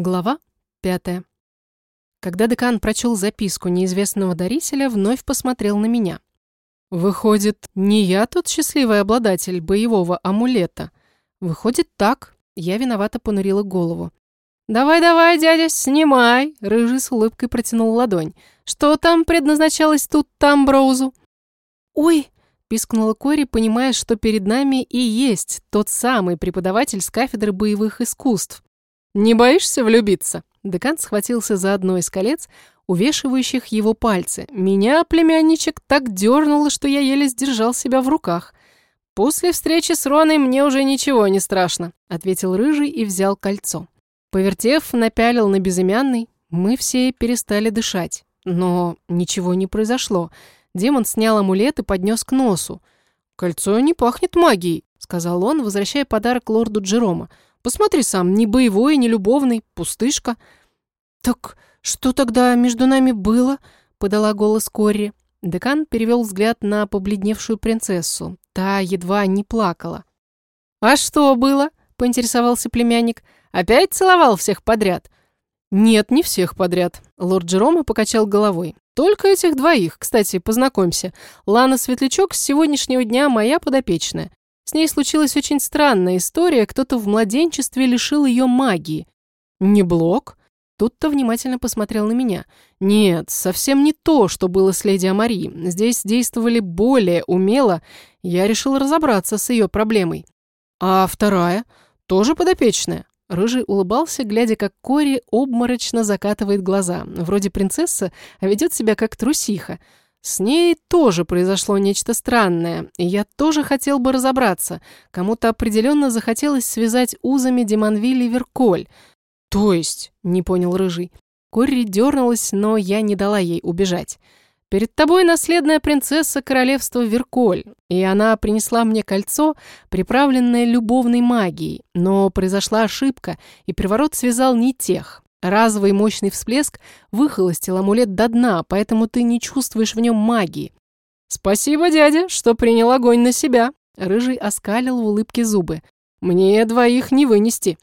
Глава пятая. Когда декан прочел записку неизвестного дарителя, вновь посмотрел на меня. «Выходит, не я тот счастливый обладатель боевого амулета. Выходит, так». Я виновато понурила голову. «Давай-давай, дядя, снимай!» Рыжий с улыбкой протянул ладонь. «Что там предназначалось тут Тамброузу?» «Ой!» – пискнула Кори, понимая, что перед нами и есть тот самый преподаватель с кафедры боевых искусств. «Не боишься влюбиться?» Декан схватился за одно из колец, увешивающих его пальцы. Меня, племянничек, так дернуло, что я еле сдержал себя в руках. «После встречи с Роной мне уже ничего не страшно», — ответил Рыжий и взял кольцо. Повертев, напялил на безымянный, мы все перестали дышать. Но ничего не произошло. Демон снял амулет и поднес к носу. «Кольцо не пахнет магией», — сказал он, возвращая подарок лорду Джерома. Посмотри сам, ни боевой, ни любовный, пустышка». «Так что тогда между нами было?» — подала голос Корри. Декан перевел взгляд на побледневшую принцессу. Та едва не плакала. «А что было?» — поинтересовался племянник. «Опять целовал всех подряд?» «Нет, не всех подряд», — лорд Джерома покачал головой. «Только этих двоих. Кстати, познакомься. Лана Светлячок с сегодняшнего дня моя подопечная. С ней случилась очень странная история, кто-то в младенчестве лишил ее магии. Не Блок? Тут-то внимательно посмотрел на меня. Нет, совсем не то, что было с леди Амари. Здесь действовали более умело. Я решил разобраться с ее проблемой. А вторая? Тоже подопечная? Рыжий улыбался, глядя, как Кори обморочно закатывает глаза. Вроде принцесса, а ведет себя как трусиха. С ней тоже произошло нечто странное, и я тоже хотел бы разобраться. Кому-то определенно захотелось связать узами Демонвиль и Верколь. То есть, не понял Рыжий. Корри дернулась, но я не дала ей убежать. «Перед тобой наследная принцесса королевства Верколь, и она принесла мне кольцо, приправленное любовной магией, но произошла ошибка, и приворот связал не тех. Разовый мощный всплеск выхолостил амулет до дна, поэтому ты не чувствуешь в нем магии. «Спасибо, дядя, что принял огонь на себя», — Рыжий оскалил в улыбке зубы. «Мне двоих не вынести».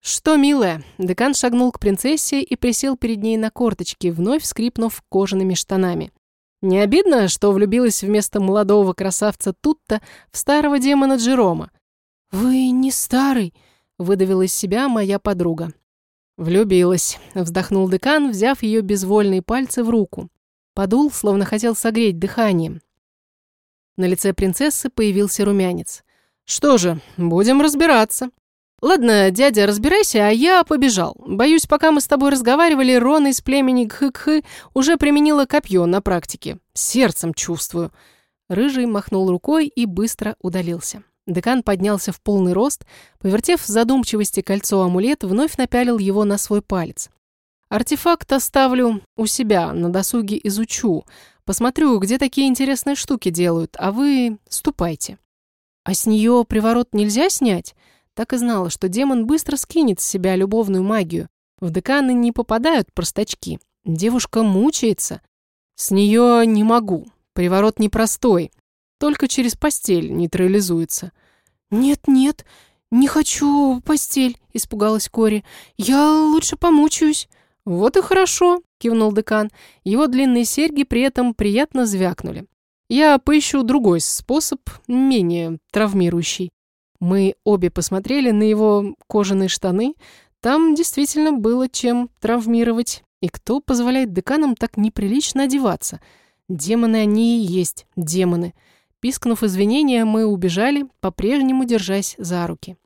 «Что, милая?» Декан шагнул к принцессе и присел перед ней на корточки, вновь скрипнув кожаными штанами. «Не обидно, что влюбилась вместо молодого красавца Тутта в старого демона Джерома?» «Вы не старый», — выдавила из себя моя подруга. «Влюбилась», — вздохнул декан, взяв ее безвольные пальцы в руку. Подул, словно хотел согреть дыханием. На лице принцессы появился румянец. «Что же, будем разбираться». «Ладно, дядя, разбирайся, а я побежал. Боюсь, пока мы с тобой разговаривали, Рона из племени Гхы-Гхы уже применила копье на практике. Сердцем чувствую». Рыжий махнул рукой и быстро удалился. Декан поднялся в полный рост, повертев в задумчивости кольцо-амулет, вновь напялил его на свой палец. «Артефакт оставлю у себя, на досуге изучу. Посмотрю, где такие интересные штуки делают, а вы ступайте». «А с нее приворот нельзя снять?» Так и знала, что демон быстро скинет с себя любовную магию. В деканы не попадают простачки. Девушка мучается. «С нее не могу. Приворот непростой. Только через постель нейтрализуется. «Нет-нет, не хочу постель», — испугалась Кори. «Я лучше помучаюсь». «Вот и хорошо», — кивнул декан. Его длинные серьги при этом приятно звякнули. «Я поищу другой способ, менее травмирующий». Мы обе посмотрели на его кожаные штаны. Там действительно было чем травмировать. И кто позволяет деканам так неприлично одеваться? Демоны они и есть демоны. Пискнув извинения, мы убежали, по-прежнему держась за руки.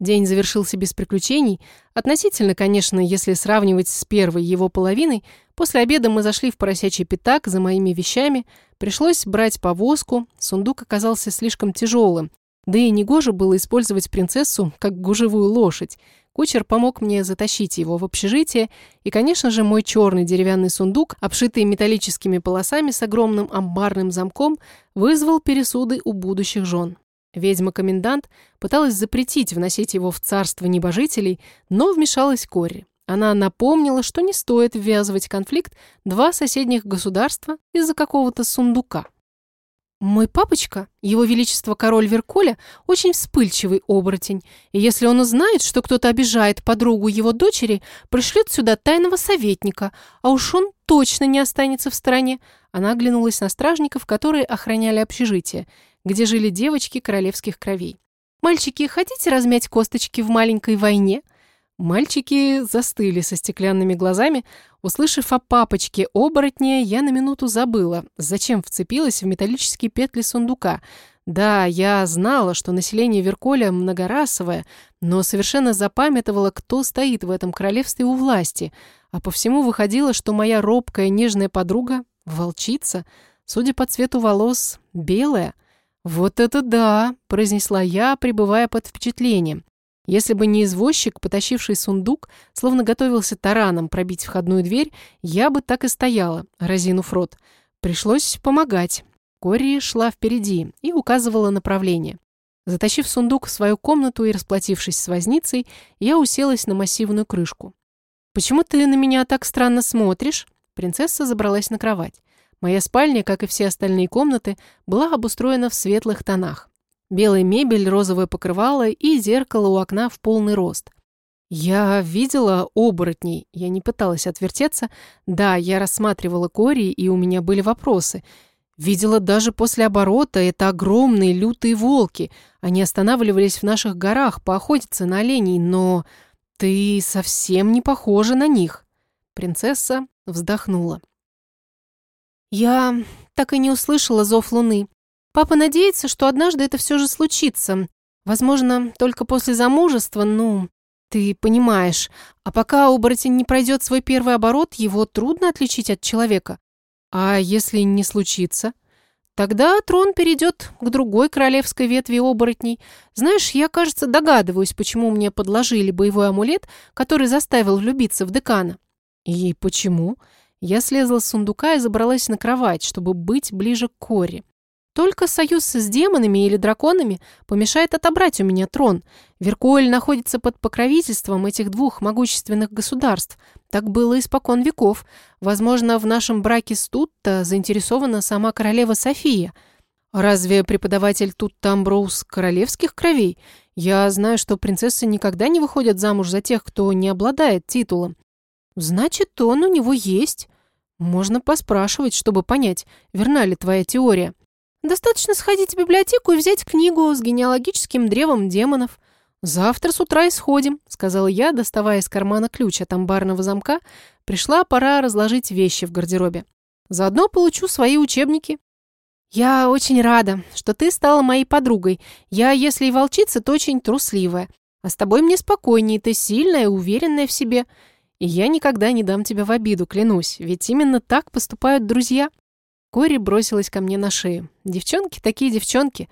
День завершился без приключений. Относительно, конечно, если сравнивать с первой его половиной. После обеда мы зашли в поросячий пятак за моими вещами. Пришлось брать повозку. Сундук оказался слишком тяжелым. Да и негоже было использовать принцессу как гужевую лошадь. Кучер помог мне затащить его в общежитие, и, конечно же, мой черный деревянный сундук, обшитый металлическими полосами с огромным амбарным замком, вызвал пересуды у будущих жен. Ведьма-комендант пыталась запретить вносить его в царство небожителей, но вмешалась Кори. Она напомнила, что не стоит ввязывать конфликт два соседних государства из-за какого-то сундука. Мой папочка, его величество король Верколя, очень вспыльчивый оборотень, и если он узнает, что кто-то обижает подругу его дочери, пришлет сюда тайного советника, а уж он точно не останется в стороне. Она оглянулась на стражников, которые охраняли общежитие, где жили девочки королевских кровей. «Мальчики, хотите размять косточки в маленькой войне?» Мальчики застыли со стеклянными глазами. Услышав о папочке оборотне, я на минуту забыла, зачем вцепилась в металлические петли сундука. Да, я знала, что население Верколя многорасовое, но совершенно запамятовала, кто стоит в этом королевстве у власти. А по всему выходило, что моя робкая нежная подруга — волчица, судя по цвету волос, белая. «Вот это да!» — произнесла я, пребывая под впечатлением. Если бы не извозчик, потащивший сундук, словно готовился тараном пробить входную дверь, я бы так и стояла, разинув рот. Пришлось помогать. Кори шла впереди и указывала направление. Затащив сундук в свою комнату и расплатившись с возницей, я уселась на массивную крышку. «Почему ты на меня так странно смотришь?» Принцесса забралась на кровать. Моя спальня, как и все остальные комнаты, была обустроена в светлых тонах. Белая мебель, розовое покрывало и зеркало у окна в полный рост. Я видела оборотней, я не пыталась отвертеться. Да, я рассматривала Кори, и у меня были вопросы. Видела даже после оборота, это огромные лютые волки. Они останавливались в наших горах поохотиться на оленей, но ты совсем не похожа на них. Принцесса вздохнула. Я так и не услышала зов луны. Папа надеется, что однажды это все же случится. Возможно, только после замужества, ну, ты понимаешь. А пока оборотень не пройдет свой первый оборот, его трудно отличить от человека. А если не случится? Тогда трон перейдет к другой королевской ветви оборотней. Знаешь, я, кажется, догадываюсь, почему мне подложили боевой амулет, который заставил влюбиться в декана. И почему? Я слезла с сундука и забралась на кровать, чтобы быть ближе к Коре. Только союз с демонами или драконами помешает отобрать у меня трон. Веркуэль находится под покровительством этих двух могущественных государств. Так было испокон веков. Возможно, в нашем браке с Тутта заинтересована сама королева София. Разве преподаватель Тутта Амброуз королевских кровей? Я знаю, что принцессы никогда не выходят замуж за тех, кто не обладает титулом. Значит, он у него есть. Можно поспрашивать, чтобы понять, верна ли твоя теория. Достаточно сходить в библиотеку и взять книгу с генеалогическим древом демонов. Завтра с утра исходим, сказала я, доставая из кармана ключ от амбарного замка. Пришла пора разложить вещи в гардеробе. Заодно получу свои учебники. Я очень рада, что ты стала моей подругой. Я, если и волчица, то очень трусливая. А с тобой мне спокойнее, ты сильная, уверенная в себе. И я никогда не дам тебя в обиду, клянусь, ведь именно так поступают друзья. Кори бросилась ко мне на шею. Девчонки такие девчонки.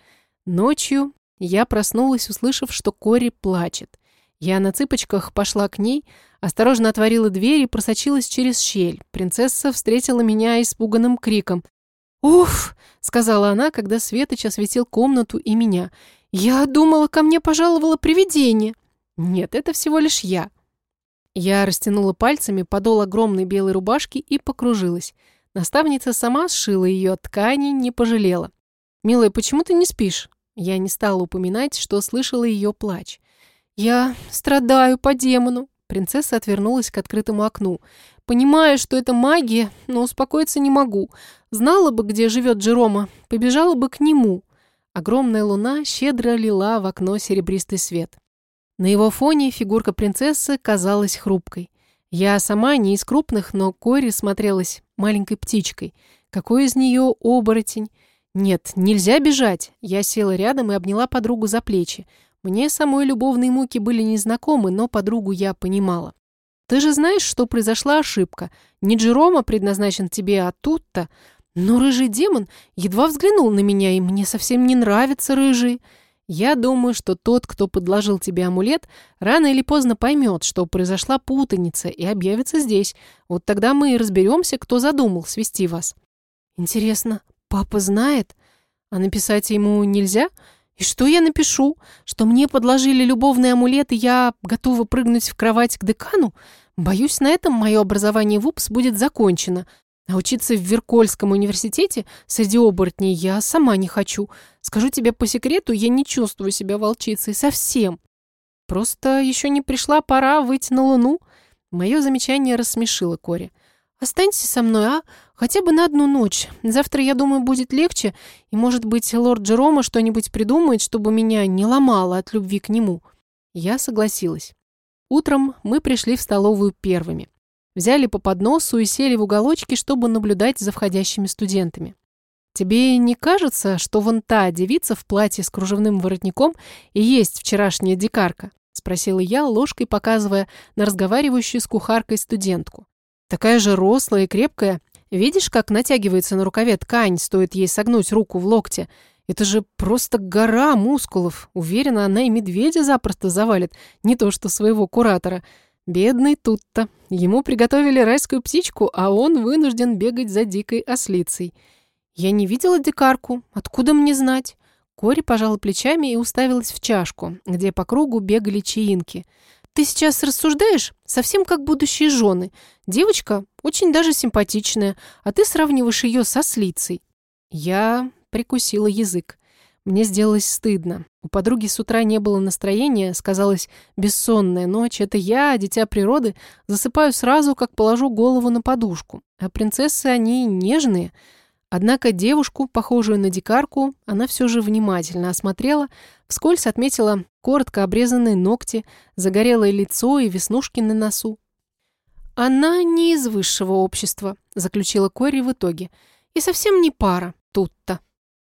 Ночью я проснулась, услышав, что Кори плачет. Я на цыпочках пошла к ней, осторожно отворила дверь и просочилась через щель. Принцесса встретила меня испуганным криком. «Уф!» — сказала она, когда Светоч осветил комнату и меня. «Я думала, ко мне пожаловало привидение». «Нет, это всего лишь я». Я растянула пальцами подол огромной белой рубашки и покружилась. Наставница сама сшила ее, ткани не пожалела. «Милая, почему ты не спишь?» Я не стала упоминать, что слышала ее плач. «Я страдаю по демону». Принцесса отвернулась к открытому окну. «Понимаю, что это магия, но успокоиться не могу. Знала бы, где живет Джерома, побежала бы к нему». Огромная луна щедро лила в окно серебристый свет. На его фоне фигурка принцессы казалась хрупкой. Я сама не из крупных, но Кори смотрелась маленькой птичкой. Какой из нее оборотень? Нет, нельзя бежать. Я села рядом и обняла подругу за плечи. Мне самой любовные муки были незнакомы, но подругу я понимала. Ты же знаешь, что произошла ошибка. Не Джерома предназначен тебе, а тут-то. Но рыжий демон едва взглянул на меня, и мне совсем не нравится рыжий. Я думаю, что тот, кто подложил тебе амулет, рано или поздно поймет, что произошла путаница и объявится здесь. Вот тогда мы и разберемся, кто задумал свести вас. Интересно, папа знает? А написать ему нельзя? И что я напишу? Что мне подложили любовный амулет, и я готова прыгнуть в кровать к декану? Боюсь, на этом мое образование в УПС будет закончено. А учиться в Веркольском университете среди оборотней я сама не хочу. Скажу тебе по секрету, я не чувствую себя волчицей совсем. Просто еще не пришла пора выйти на луну. Мое замечание рассмешило Кори. «Останься со мной, а? Хотя бы на одну ночь. Завтра, я думаю, будет легче, и, может быть, лорд Джерома что-нибудь придумает, чтобы меня не ломало от любви к нему». Я согласилась. Утром мы пришли в столовую первыми. Взяли по подносу и сели в уголочке, чтобы наблюдать за входящими студентами. «Тебе не кажется, что вон та девица в платье с кружевным воротником и есть вчерашняя дикарка?» – спросила я, ложкой показывая на разговаривающую с кухаркой студентку. «Такая же рослая и крепкая. Видишь, как натягивается на рукаве ткань, стоит ей согнуть руку в локте? Это же просто гора мускулов. Уверена, она и медведя запросто завалит, не то что своего куратора». Бедный тут-то. Ему приготовили райскую птичку, а он вынужден бегать за дикой ослицей. Я не видела дикарку. Откуда мне знать? Кори пожала плечами и уставилась в чашку, где по кругу бегали чаинки. «Ты сейчас рассуждаешь совсем как будущие жены. Девочка очень даже симпатичная, а ты сравниваешь ее со слицей». Я прикусила язык. Мне сделалось стыдно. У подруги с утра не было настроения, сказалась бессонная ночь. Это я, дитя природы, засыпаю сразу, как положу голову на подушку. А принцессы, они нежные. Однако девушку, похожую на дикарку, она все же внимательно осмотрела, вскользь отметила коротко обрезанные ногти, загорелое лицо и веснушки на носу. «Она не из высшего общества», — заключила Кори в итоге. «И совсем не пара тут-то».